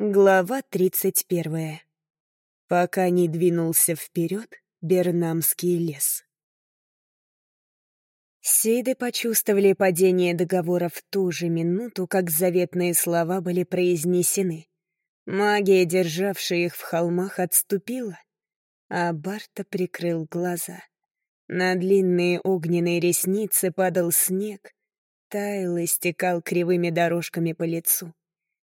Глава тридцать первая. Пока не двинулся вперед Бернамский лес. Сиды почувствовали падение договора в ту же минуту, как заветные слова были произнесены. Магия, державшая их в холмах, отступила, а Барта прикрыл глаза. На длинные огненные ресницы падал снег, таял и стекал кривыми дорожками по лицу.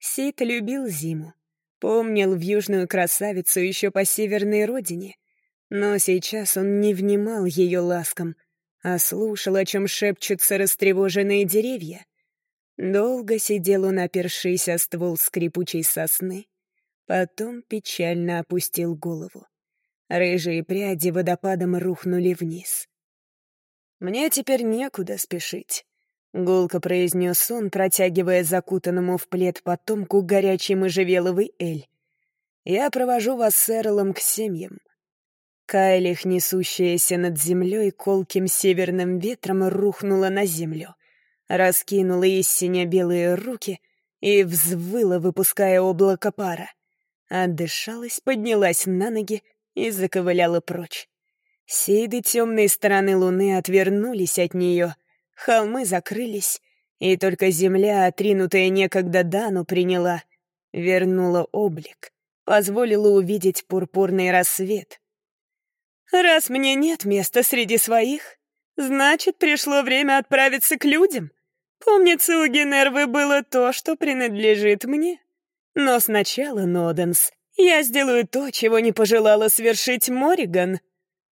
Сид любил зиму, помнил в южную красавицу еще по северной родине, но сейчас он не внимал ее ласкам, а слушал, о чем шепчутся растревоженные деревья. Долго сидел он, опершись о ствол скрипучей сосны, потом печально опустил голову. Рыжие пряди водопадом рухнули вниз. «Мне теперь некуда спешить. — гулко произнес он, протягивая закутанному в плед потомку горячий можжевеловый эль. «Я провожу вас с Эрлом к семьям». Кайлих, несущаяся над землей колким северным ветром, рухнула на землю, раскинула из синя-белые руки и взвыла, выпуская облако пара. Отдышалась, поднялась на ноги и заковыляла прочь. Сейды темной стороны луны отвернулись от нее — Холмы закрылись, и только земля, отринутая некогда Дану, приняла, вернула облик, позволила увидеть пурпурный рассвет. «Раз мне нет места среди своих, значит, пришло время отправиться к людям. Помнится, у Генервы было то, что принадлежит мне. Но сначала, Ноденс, я сделаю то, чего не пожелала свершить Мориган»,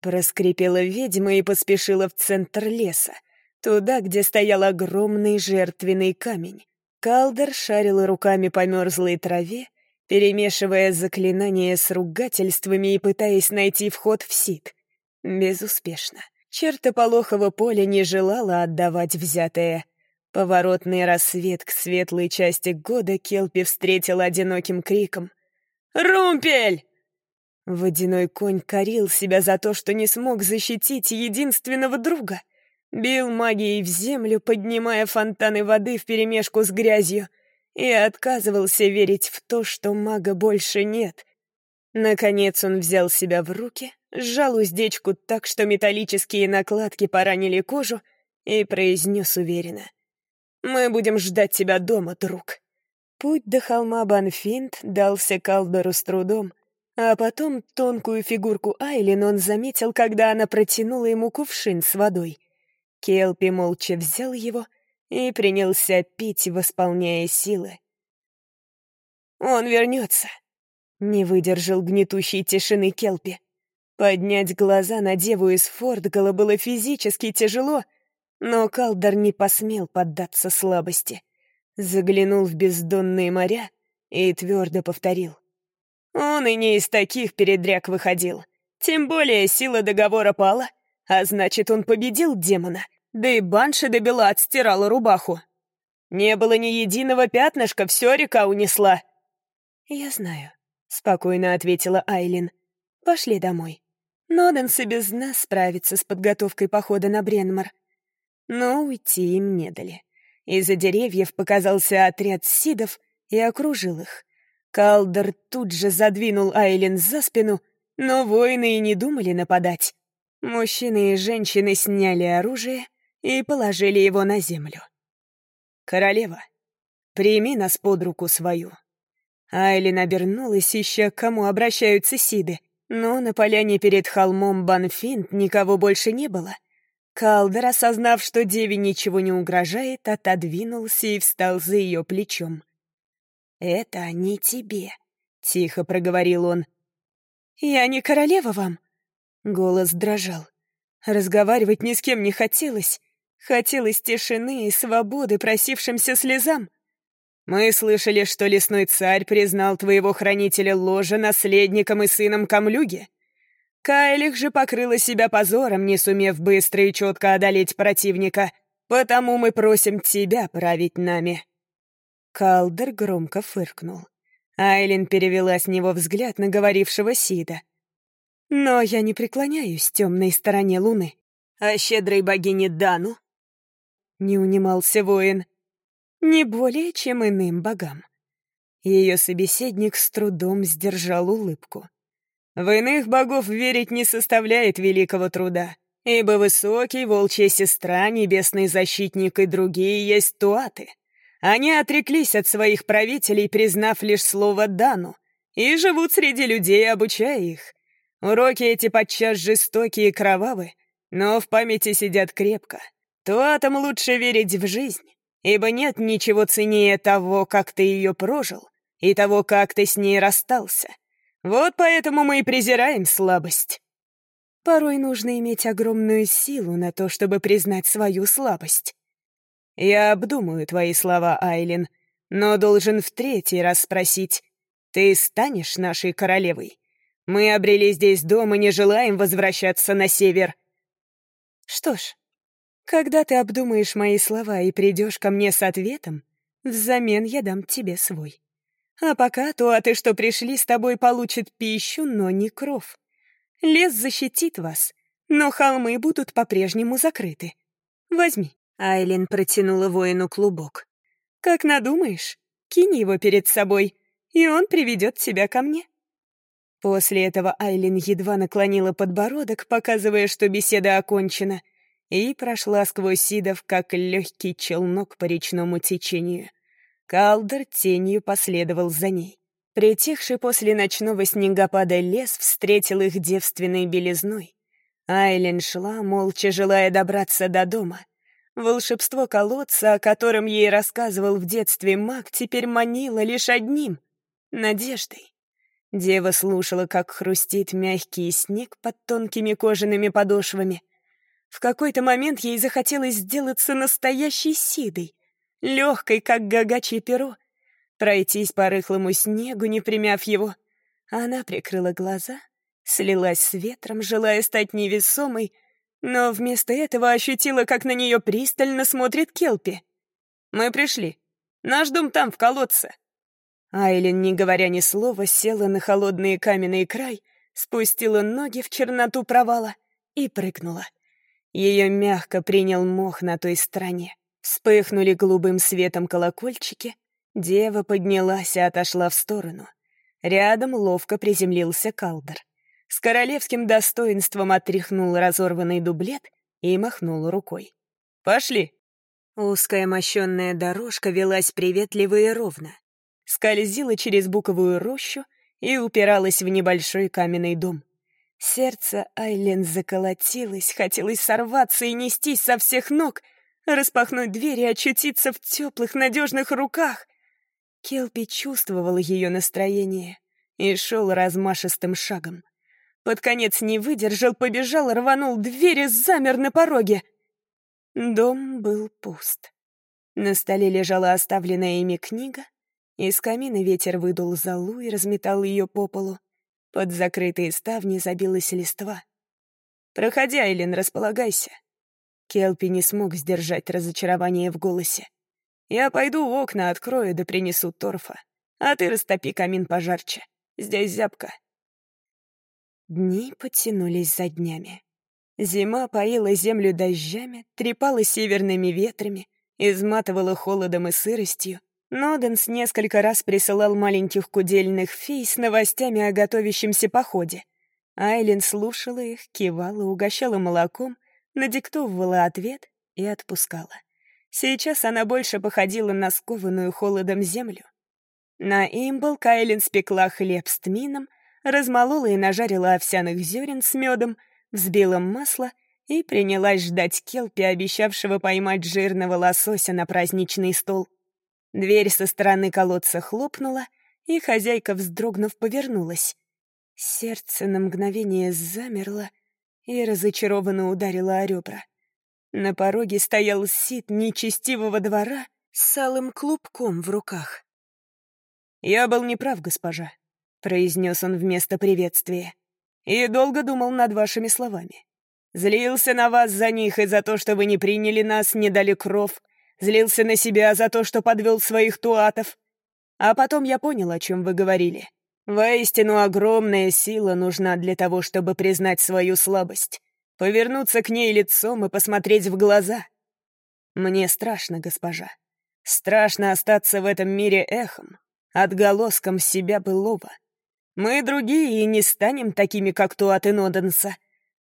проскрипела ведьма и поспешила в центр леса, Туда, где стоял огромный жертвенный камень. Калдер шарил руками по мерзлой траве, перемешивая заклинания с ругательствами и пытаясь найти вход в сит. Безуспешно. Чертополохово поле не желало отдавать взятое. Поворотный рассвет к светлой части года Келпи встретил одиноким криком. «Румпель!» Водяной конь корил себя за то, что не смог защитить единственного друга. Бил магией в землю, поднимая фонтаны воды вперемешку с грязью, и отказывался верить в то, что мага больше нет. Наконец он взял себя в руки, сжал уздечку так, что металлические накладки поранили кожу, и произнес уверенно. «Мы будем ждать тебя дома, друг». Путь до холма Банфинт дался Калдору с трудом, а потом тонкую фигурку Айлин он заметил, когда она протянула ему кувшин с водой — Келпи молча взял его и принялся пить, восполняя силы. «Он вернется», — не выдержал гнетущей тишины Келпи. Поднять глаза на деву из Фордгала было физически тяжело, но Калдар не посмел поддаться слабости. Заглянул в бездонные моря и твердо повторил. Он и не из таких передряг выходил. Тем более сила договора пала, а значит, он победил демона. Да и Банши до бела отстирала рубаху. Не было ни единого пятнышка, все река унесла. «Я знаю», — спокойно ответила Айлин. «Пошли домой. Ноденс и без нас справится с подготовкой похода на Бренмар». Но уйти им не дали. Из-за деревьев показался отряд сидов и окружил их. Калдер тут же задвинул Айлин за спину, но воины и не думали нападать. Мужчины и женщины сняли оружие и положили его на землю. «Королева, прими нас под руку свою». Айлин обернулась, ища, к кому обращаются Сиды, но на поляне перед холмом Банфинт никого больше не было. Калдер, осознав, что деве ничего не угрожает, отодвинулся и встал за ее плечом. «Это не тебе», — тихо проговорил он. «Я не королева вам», Голос дрожал. Разговаривать ни с кем не хотелось. Хотелось тишины и свободы просившимся слезам. Мы слышали, что лесной царь признал твоего хранителя ложа наследником и сыном Камлюги. Кайлих же покрыла себя позором, не сумев быстро и четко одолеть противника. Потому мы просим тебя править нами». Калдер громко фыркнул. Айлин перевела с него взгляд на говорившего Сида. Но я не преклоняюсь темной стороне луны. А щедрой богине Дану? Не унимался воин. Не более, чем иным богам. Ее собеседник с трудом сдержал улыбку. В иных богов верить не составляет великого труда, ибо высокий, волчья сестра, небесный защитник и другие есть туаты. Они отреклись от своих правителей, признав лишь слово «дану», и живут среди людей, обучая их. Уроки эти подчас жестокие и кровавы, но в памяти сидят крепко. Туатам лучше верить в жизнь, ибо нет ничего ценнее того, как ты ее прожил, и того, как ты с ней расстался. Вот поэтому мы и презираем слабость. Порой нужно иметь огромную силу на то, чтобы признать свою слабость. Я обдумаю твои слова, Айлин, но должен в третий раз спросить, ты станешь нашей королевой? Мы обрели здесь дом и не желаем возвращаться на север. Что ж, когда ты обдумаешь мои слова и придешь ко мне с ответом, взамен я дам тебе свой. А пока то, а ты что пришли, с тобой получит пищу, но не кров. Лес защитит вас, но холмы будут по-прежнему закрыты. Возьми. Айлин протянула воину клубок. Как надумаешь, кинь его перед собой, и он приведет тебя ко мне. После этого Айлин едва наклонила подбородок, показывая, что беседа окончена, и прошла сквозь Сидов, как легкий челнок по речному течению. Калдер тенью последовал за ней. Притихший после ночного снегопада лес встретил их девственной белизной. Айлен шла, молча желая добраться до дома. Волшебство колодца, о котором ей рассказывал в детстве маг, теперь манило лишь одним — надеждой. Дева слушала, как хрустит мягкий снег под тонкими кожаными подошвами. В какой-то момент ей захотелось сделаться настоящей сидой, легкой, как гагачье перо, пройтись по рыхлому снегу, не примяв его. Она прикрыла глаза, слилась с ветром, желая стать невесомой, но вместо этого ощутила, как на нее пристально смотрит Келпи. «Мы пришли. Наш дом там, в колодце». Айлин, не говоря ни слова, села на холодный каменный край, спустила ноги в черноту провала и прыгнула. Ее мягко принял мох на той стороне. Вспыхнули голубым светом колокольчики. Дева поднялась и отошла в сторону. Рядом ловко приземлился Калдер. С королевским достоинством отряхнул разорванный дублет и махнул рукой. «Пошли!» Узкая мощенная дорожка велась приветливо и ровно. Скользила через буковую рощу и упиралась в небольшой каменный дом. Сердце Айлен заколотилось, хотелось сорваться и нестись со всех ног — распахнуть дверь и очутиться в теплых, надежных руках. Келпи чувствовал ее настроение и шел размашистым шагом. Под конец не выдержал, побежал, рванул дверь и замер на пороге. Дом был пуст. На столе лежала оставленная ими книга, из камина ветер выдул золу и разметал ее по полу. Под закрытые ставни забилась листва. «Проходи, Айлин, располагайся», Келпи не смог сдержать разочарование в голосе. «Я пойду окна открою да принесу торфа, а ты растопи камин пожарче. Здесь зябко». Дни потянулись за днями. Зима поила землю дождями, трепала северными ветрами, изматывала холодом и сыростью. Ноденс несколько раз присылал маленьких кудельных фей с новостями о готовящемся походе. Айлин слушала их, кивала, угощала молоком — надиктовывала ответ и отпускала. Сейчас она больше походила на скованную холодом землю. На имбл Кайлин спекла хлеб с тмином, размолола и нажарила овсяных зерен с медом, взбила масло и принялась ждать Келпи, обещавшего поймать жирного лосося на праздничный стол. Дверь со стороны колодца хлопнула, и хозяйка, вздрогнув, повернулась. Сердце на мгновение замерло, и разочарованно ударила о ребра. На пороге стоял сит нечестивого двора с алым клубком в руках. «Я был неправ, госпожа», — произнес он вместо приветствия, «и долго думал над вашими словами. Злился на вас за них и за то, что вы не приняли нас, не дали кров, злился на себя за то, что подвел своих туатов. А потом я понял, о чем вы говорили. Воистину огромная сила нужна для того, чтобы признать свою слабость, повернуться к ней лицом и посмотреть в глаза. Мне страшно, госпожа. Страшно остаться в этом мире эхом, отголоском себя былого. Мы другие и не станем такими, как Туат и Ноденса.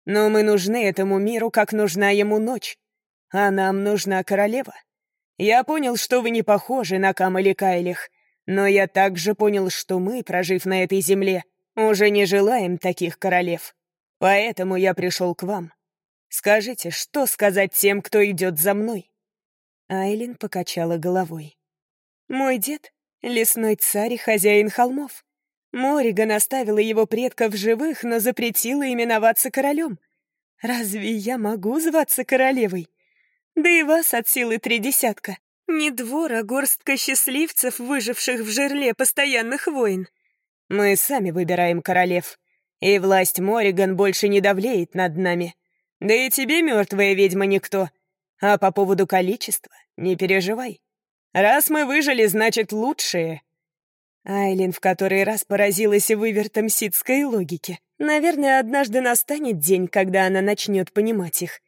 Но мы нужны этому миру, как нужна ему ночь. А нам нужна королева. Я понял, что вы не похожи на Кам или Кайлих, но я также понял, что мы, прожив на этой земле, уже не желаем таких королев. Поэтому я пришел к вам. Скажите, что сказать тем, кто идет за мной?» Айлин покачала головой. «Мой дед — лесной царь и хозяин холмов. Мориган оставила его предков живых, но запретила именоваться королем. Разве я могу зваться королевой? Да и вас от силы три десятка. Не двор, а горстка счастливцев, выживших в жерле постоянных войн. Мы сами выбираем королев. И власть Мориган больше не давлеет над нами. Да и тебе, мертвая ведьма, никто. А по поводу количества не переживай. Раз мы выжили, значит, лучшие. Айлин в который раз поразилась вывертом ситской логики. Наверное, однажды настанет день, когда она начнет понимать их.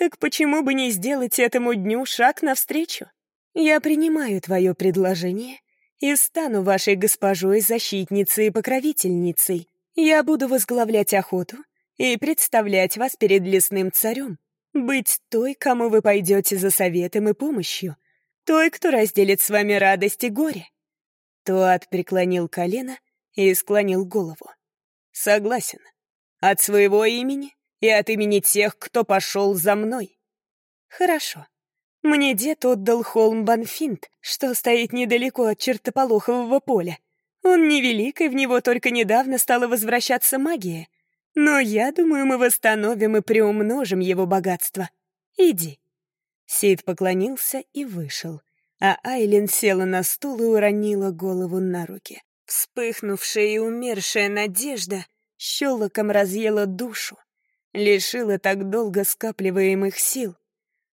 Так почему бы не сделать этому дню шаг навстречу? Я принимаю твое предложение и стану вашей госпожой, защитницей и покровительницей. Я буду возглавлять охоту и представлять вас перед лесным царем, быть той, кому вы пойдете за советом и помощью, той, кто разделит с вами радость и горе. Туат преклонил колено и склонил голову. «Согласен. От своего имени и от имени тех, кто пошел за мной». «Хорошо. Мне дед отдал холм Банфинт, что стоит недалеко от чертополохового поля. Он невелик, и в него только недавно стала возвращаться магия. Но я думаю, мы восстановим и приумножим его богатство. Иди». Сид поклонился и вышел а Айлин села на стул и уронила голову на руки. Вспыхнувшая и умершая надежда щелоком разъела душу, лишила так долго скапливаемых сил.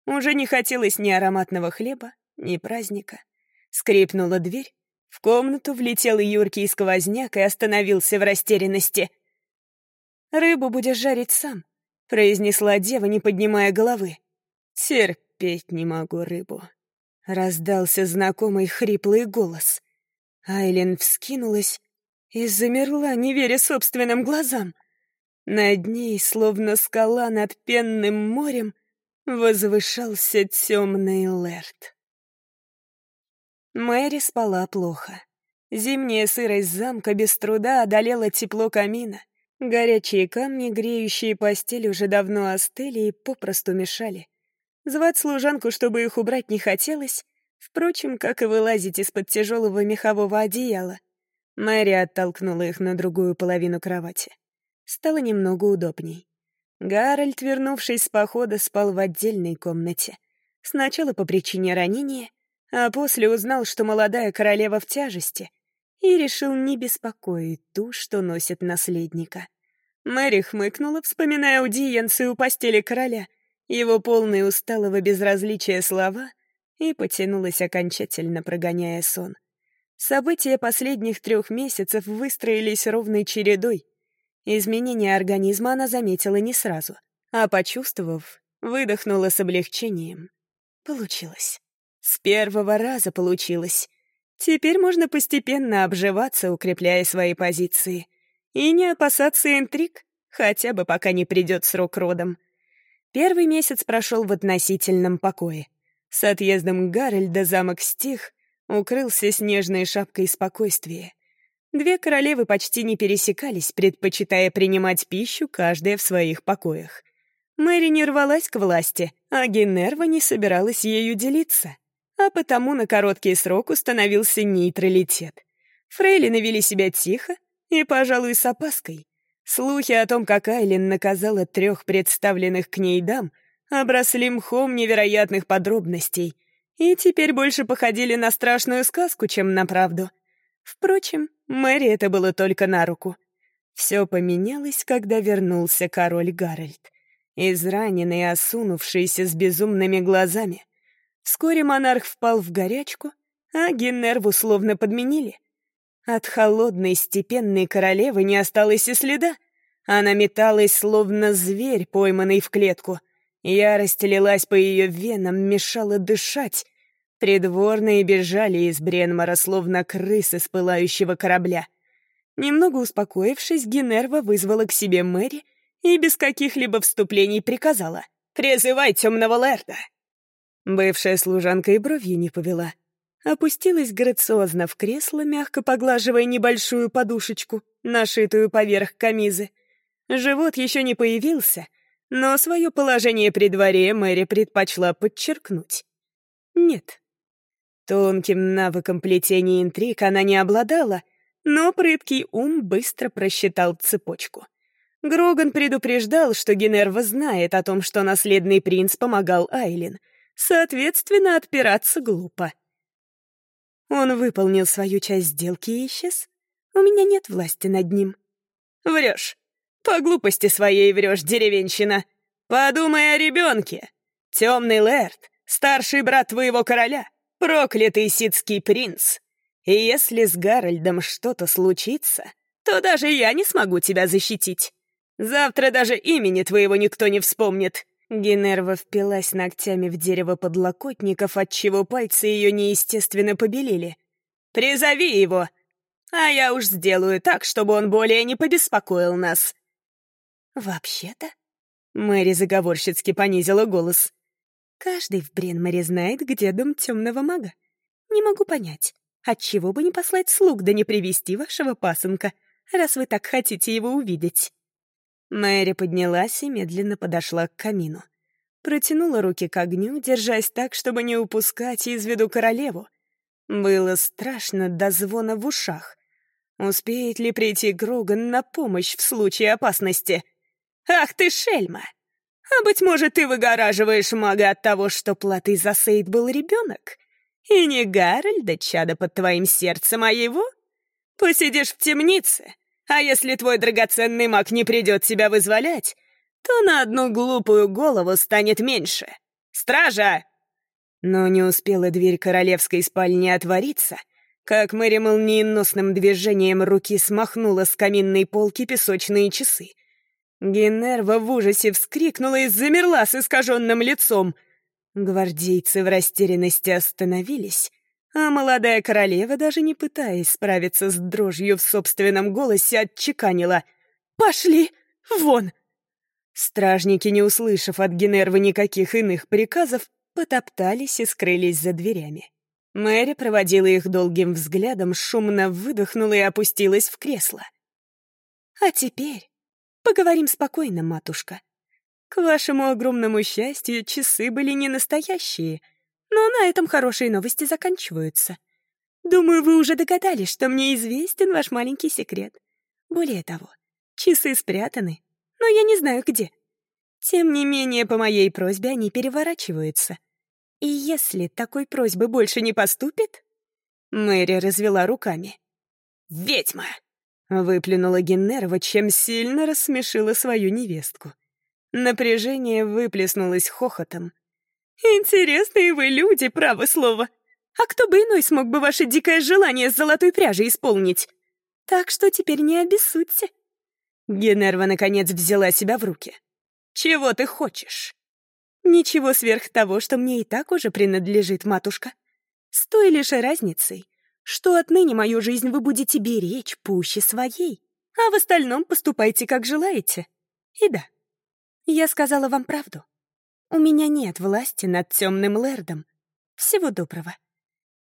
Уже не хотелось ни ароматного хлеба, ни праздника. Скрипнула дверь, в комнату влетел юркий сквозняк и остановился в растерянности. «Рыбу будешь жарить сам», — произнесла дева, не поднимая головы. «Терпеть не могу рыбу», Раздался знакомый хриплый голос. Айлин вскинулась и замерла, не веря собственным глазам. Над ней, словно скала над пенным морем, возвышался темный Лерт. Мэри спала плохо. Зимняя сырость замка без труда одолела тепло камина. Горячие камни, греющие постель, уже давно остыли и попросту мешали. Звать служанку, чтобы их убрать, не хотелось, впрочем, как и вылазить из-под тяжелого мехового одеяла. Мэри оттолкнула их на другую половину кровати. Стало немного удобней. Гарольд, вернувшись с похода, спал в отдельной комнате. Сначала по причине ранения, а после узнал, что молодая королева в тяжести, и решил не беспокоить ту, что носит наследника. Мэри хмыкнула, вспоминая аудиенцию у постели короля — его полные усталого безразличия слова и потянулась окончательно, прогоняя сон. События последних трех месяцев выстроились ровной чередой. Изменения организма она заметила не сразу, а, почувствовав, выдохнула с облегчением. Получилось. С первого раза получилось. Теперь можно постепенно обживаться, укрепляя свои позиции. И не опасаться интриг, хотя бы пока не придет срок родом. Первый месяц прошел в относительном покое. С отъездом Гарольда замок стих, укрылся снежной шапкой спокойствия. Две королевы почти не пересекались, предпочитая принимать пищу каждая в своих покоях. Мэри не рвалась к власти, а Генерва не собиралась ею делиться. А потому на короткий срок установился нейтралитет. Фрейлины вели себя тихо и, пожалуй, с опаской. Слухи о том, как Айлин наказала трех представленных к ней дам, обросли мхом невероятных подробностей и теперь больше походили на страшную сказку, чем на правду. Впрочем, Мэри это было только на руку. Все поменялось, когда вернулся король Гарольд. Израненный осунувшийся с безумными глазами. Вскоре монарх впал в горячку, а Геннерву словно подменили. От холодной степенной королевы не осталось и следа. Она металась, словно зверь, пойманный в клетку. Ярость лилась по ее венам, мешала дышать. Придворные бежали из Бренмара, словно крысы с пылающего корабля. Немного успокоившись, Генерва вызвала к себе Мэри и без каких-либо вступлений приказала «Призывай темного Лерда!». Бывшая служанка и бровью не повела. Опустилась грациозно в кресло, мягко поглаживая небольшую подушечку, нашитую поверх камизы. Живот еще не появился, но свое положение при дворе Мэри предпочла подчеркнуть. Нет. Тонким навыком плетения интриг она не обладала, но прыткий ум быстро просчитал цепочку. Гроган предупреждал, что Генерва знает о том, что наследный принц помогал Айлин. Соответственно, отпираться глупо. Он выполнил свою часть сделки и исчез. У меня нет власти над ним. Врешь. По глупости своей врешь, деревенщина. Подумай о ребенке. Темный Лэрд, старший брат твоего короля, проклятый ситский принц. Если с Гарольдом что-то случится, то даже я не смогу тебя защитить. Завтра даже имени твоего никто не вспомнит». Генерва впилась ногтями в дерево подлокотников, отчего пальцы ее неестественно побелели. «Призови его, а я уж сделаю так, чтобы он более не побеспокоил нас». «Вообще-то...» — Мэри заговорщицки понизила голос. «Каждый в Бренморе знает, где дом темного мага. Не могу понять, отчего бы не послать слуг да не привести вашего пасынка, раз вы так хотите его увидеть». Мэри поднялась и медленно подошла к камину. Протянула руки к огню, держась так, чтобы не упускать из виду королеву. Было страшно до звона в ушах. Успеет ли прийти Гроган на помощь в случае опасности? «Ах ты, шельма! А, быть может, ты выгораживаешь мага от того, что платой за Сейд был ребенок? И не Гарольда, чада под твоим сердцем, а его? Посидишь в темнице, а если твой драгоценный маг не придет тебя вызволять, то на одну глупую голову станет меньше. Стража!» Но не успела дверь королевской спальни отвориться, как Мэри молниеносным движением руки смахнула с каминной полки песочные часы. Генерва в ужасе вскрикнула и замерла с искаженным лицом. Гвардейцы в растерянности остановились, а молодая королева, даже не пытаясь справиться с дрожью в собственном голосе, отчеканила «Пошли! Вон!» Стражники, не услышав от Генервы никаких иных приказов, потоптались и скрылись за дверями. Мэри проводила их долгим взглядом, шумно выдохнула и опустилась в кресло. «А теперь поговорим спокойно, матушка. К вашему огромному счастью, часы были не настоящие — но на этом хорошие новости заканчиваются. Думаю, вы уже догадались, что мне известен ваш маленький секрет. Более того, часы спрятаны, но я не знаю где. Тем не менее, по моей просьбе они переворачиваются. И если такой просьбы больше не поступит... Мэри развела руками. «Ведьма!» — выплюнула Геннерова, чем сильно рассмешила свою невестку. Напряжение выплеснулось хохотом. «Интересные вы люди, право слово. А кто бы иной смог бы ваше дикое желание с золотой пряжей исполнить? Так что теперь не обессудьте». Генерва, наконец, взяла себя в руки. «Чего ты хочешь?» «Ничего сверх того, что мне и так уже принадлежит, матушка. С той лишь разницей, что отныне мою жизнь вы будете беречь пуще своей, а в остальном поступайте, как желаете. И да, я сказала вам правду. У меня нет власти над темным лэрдом. Всего доброго».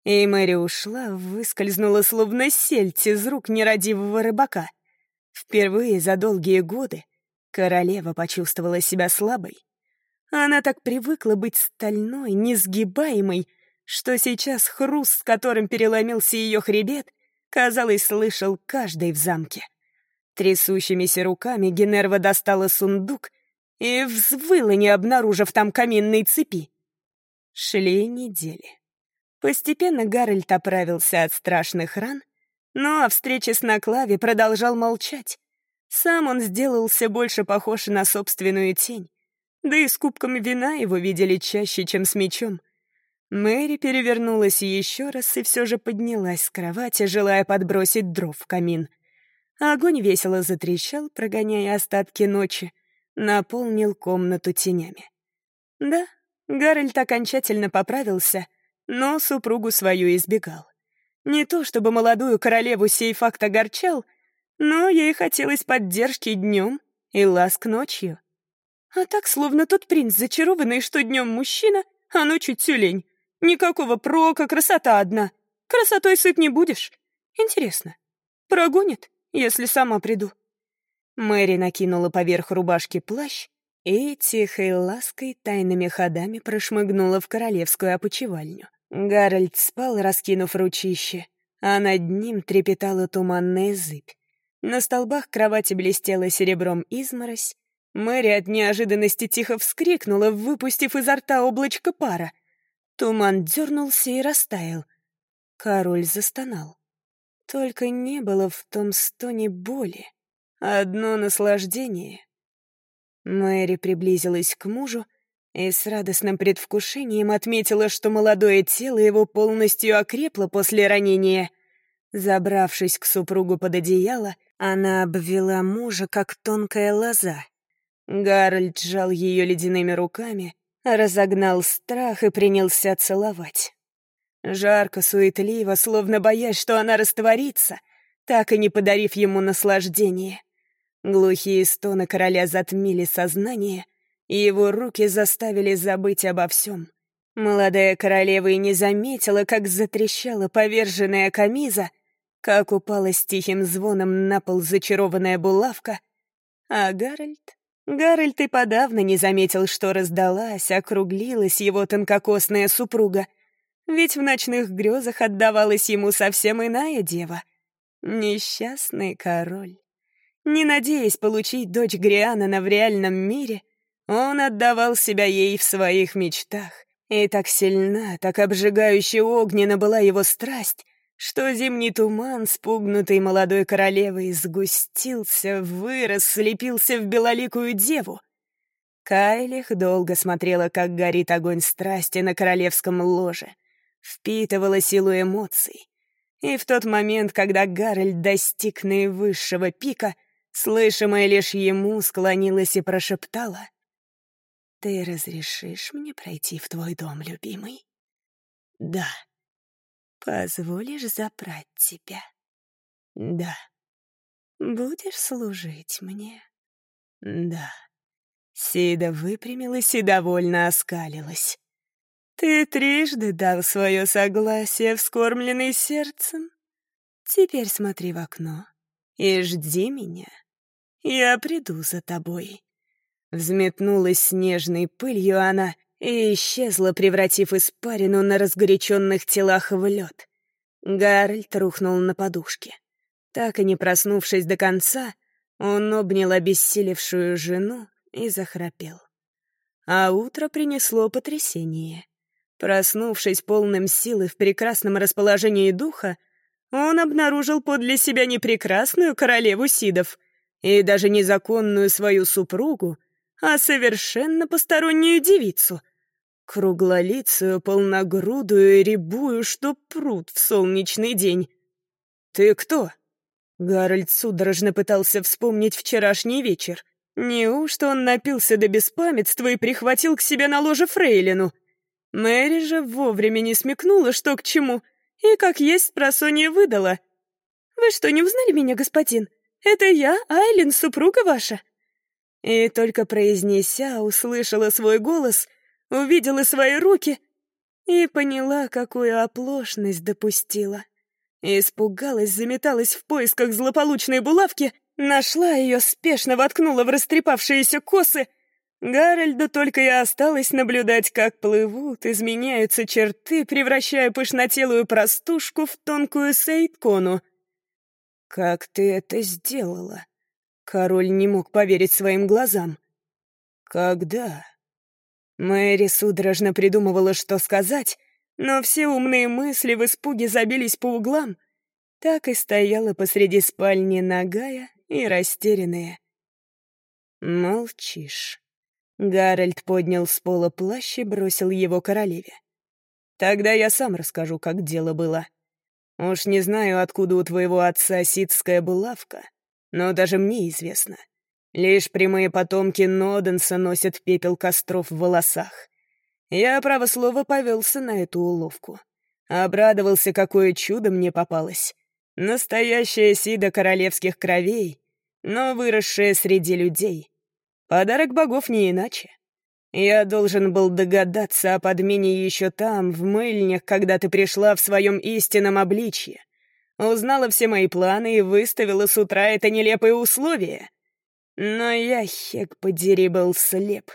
И Мэри ушла, выскользнула словно сельдь из рук нерадивого рыбака. Впервые за долгие годы королева почувствовала себя слабой. Она так привыкла быть стальной, несгибаемой, что сейчас хруст, с которым переломился ее хребет, казалось, слышал каждый в замке. Трясущимися руками Генерва достала сундук и взвыла, не обнаружив там каминной цепи. Шли недели. Постепенно Гарольд оправился от страшных ран, но о встрече с Наклави продолжал молчать. Сам он сделался больше похож на собственную тень. Да и с кубком вина его видели чаще, чем с мечом. Мэри перевернулась еще раз и все же поднялась с кровати, желая подбросить дров в камин. Огонь весело затрещал, прогоняя остатки ночи наполнил комнату тенями. Да, Гарольд окончательно поправился, но супругу свою избегал. Не то чтобы молодую королеву сей факт огорчал, но ей хотелось поддержки днем и ласк ночью. А так, словно тот принц зачарованный, что днем мужчина, а ночью тюлень. Никакого прока, красота одна. Красотой сыт не будешь. Интересно, прогонит, если сама приду? Мэри накинула поверх рубашки плащ и тихой лаской тайными ходами прошмыгнула в королевскую опочивальню. Гарольд спал, раскинув ручище, а над ним трепетала туманная зыбь. На столбах кровати блестела серебром изморозь. Мэри от неожиданности тихо вскрикнула, выпустив изо рта облачко пара. Туман дернулся и растаял. Король застонал. Только не было в том стоне боли. Одно наслаждение. Мэри приблизилась к мужу и с радостным предвкушением отметила, что молодое тело его полностью окрепло после ранения. Забравшись к супругу под одеяло, она обвела мужа, как тонкая лоза. Гарольд сжал ее ледяными руками, разогнал страх и принялся целовать. Жарко, суетливо, словно боясь, что она растворится, так и не подарив ему наслаждение. Глухие стоны короля затмили сознание, и его руки заставили забыть обо всем. Молодая королева и не заметила, как затрещала поверженная камиза, как упала с тихим звоном на пол зачарованная булавка, а Гарольд... Гарольд и подавно не заметил, что раздалась, округлилась его тонкокостная супруга, ведь в ночных грезах отдавалась ему совсем иная дева. Несчастный король. Не надеясь получить дочь Грианана в реальном мире, он отдавал себя ей в своих мечтах. И так сильна, так обжигающе огненно была его страсть, что зимний туман, спугнутый молодой королевой, сгустился, вырос, слепился в белоликую деву. Кайлих долго смотрела, как горит огонь страсти на королевском ложе, впитывала силу эмоций. И в тот момент, когда Гарольд достиг наивысшего пика — слышимая лишь ему, склонилась и прошептала. «Ты разрешишь мне пройти в твой дом, любимый?» «Да». «Позволишь забрать тебя?» «Да». «Будешь служить мне?» «Да». Сида выпрямилась и довольно оскалилась. «Ты трижды дал свое согласие, вскормленный сердцем. Теперь смотри в окно и жди меня. Я приду за тобой». Взметнулась снежной пылью она и исчезла, превратив испарину на разгоряченных телах в лед. Гарольд рухнул на подушке. Так и не проснувшись до конца, он обнял обессилевшую жену и захрапел. А утро принесло потрясение. Проснувшись полным силы в прекрасном расположении духа, он обнаружил подле себя не прекрасную королеву Сидов и даже незаконную свою супругу, а совершенно постороннюю девицу, круглолицую, полногрудую, рябую, что пруд в солнечный день. «Ты кто?» Гарольд судорожно пытался вспомнить вчерашний вечер. Неужто он напился до беспамятства и прихватил к себе на ложе фрейлину? Мэри же вовремя не смекнула, что к чему, и как есть просонья выдала. «Вы что, не узнали меня, господин? Это я, Айлин, супруга ваша». И только произнеся, услышала свой голос, увидела свои руки и поняла, какую оплошность допустила. Испугалась, заметалась в поисках злополучной булавки, нашла ее, спешно воткнула в растрепавшиеся косы — Гарольду только и осталось наблюдать, как плывут, изменяются черты, превращая пышнотелую простушку в тонкую сейткону. «Как ты это сделала?» Король не мог поверить своим глазам. «Когда?» Мэри судорожно придумывала, что сказать, но все умные мысли в испуге забились по углам. Так и стояла посреди спальни нагая и растерянная. «Молчишь». Гарольд поднял с пола плащ и бросил его королеве. «Тогда я сам расскажу, как дело было. Уж не знаю, откуда у твоего отца ситская булавка, но даже мне известно. Лишь прямые потомки Ноденса носят пепел костров в волосах. Я, право слово, повелся на эту уловку. Обрадовался, какое чудо мне попалось. Настоящая сида королевских кровей, но выросшая среди людей. Подарок богов не иначе. Я должен был догадаться о подмене еще там, в мыльнях, когда ты пришла в своем истинном обличье. Узнала все мои планы и выставила с утра это нелепое условие. Но я, хек подери, был слеп.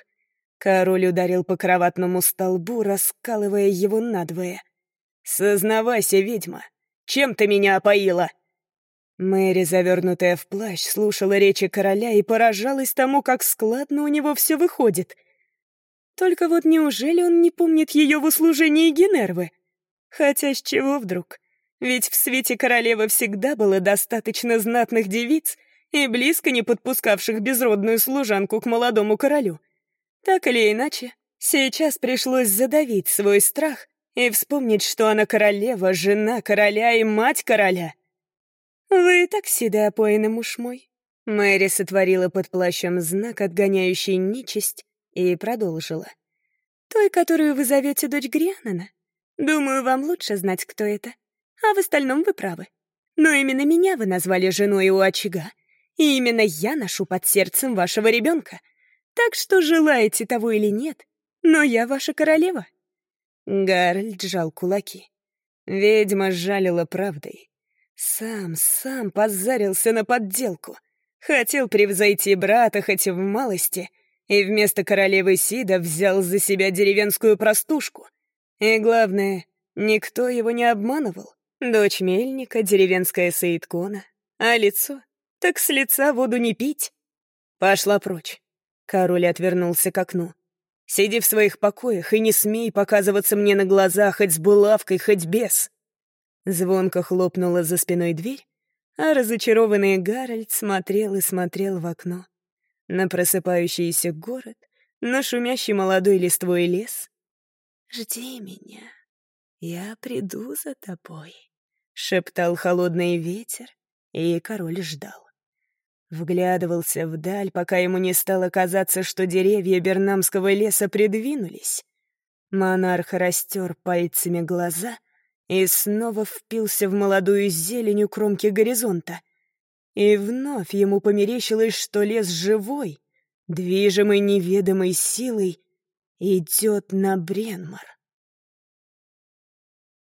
Король ударил по кроватному столбу, раскалывая его надвое. «Сознавайся, ведьма, чем ты меня опоила?» Мэри, завернутая в плащ, слушала речи короля и поражалась тому, как складно у него все выходит. Только вот неужели он не помнит ее в услужении Генервы? Хотя с чего вдруг? Ведь в свете королевы всегда было достаточно знатных девиц и близко не подпускавших безродную служанку к молодому королю. Так или иначе, сейчас пришлось задавить свой страх и вспомнить, что она королева, жена короля и мать короля. «Вы так седы опоены, муж мой». Мэри сотворила под плащом знак, отгоняющий нечисть, и продолжила. «Той, которую вы зовете дочь Грианана. Думаю, вам лучше знать, кто это. А в остальном вы правы. Но именно меня вы назвали женой у очага, и именно я ношу под сердцем вашего ребенка. Так что желаете того или нет, но я ваша королева». Гарольд сжал кулаки. Ведьма сжалила правдой. Сам, сам позарился на подделку. Хотел превзойти брата хоть и в малости, и вместо королевы Сида взял за себя деревенскую простушку. И главное, никто его не обманывал. Дочь мельника, деревенская саиткона. А лицо? Так с лица воду не пить. Пошла прочь. Король отвернулся к окну. «Сиди в своих покоях и не смей показываться мне на глаза хоть с булавкой, хоть без». Звонко хлопнула за спиной дверь, а разочарованный Гарольд смотрел и смотрел в окно. На просыпающийся город, на шумящий молодой листвой лес. «Жди меня, я приду за тобой», — шептал холодный ветер, и король ждал. Вглядывался вдаль, пока ему не стало казаться, что деревья Бернамского леса придвинулись. Монарх растер пальцами глаза и снова впился в молодую зелень у кромки горизонта. И вновь ему померещилось, что лес живой, движимый неведомой силой, идет на Бренмар.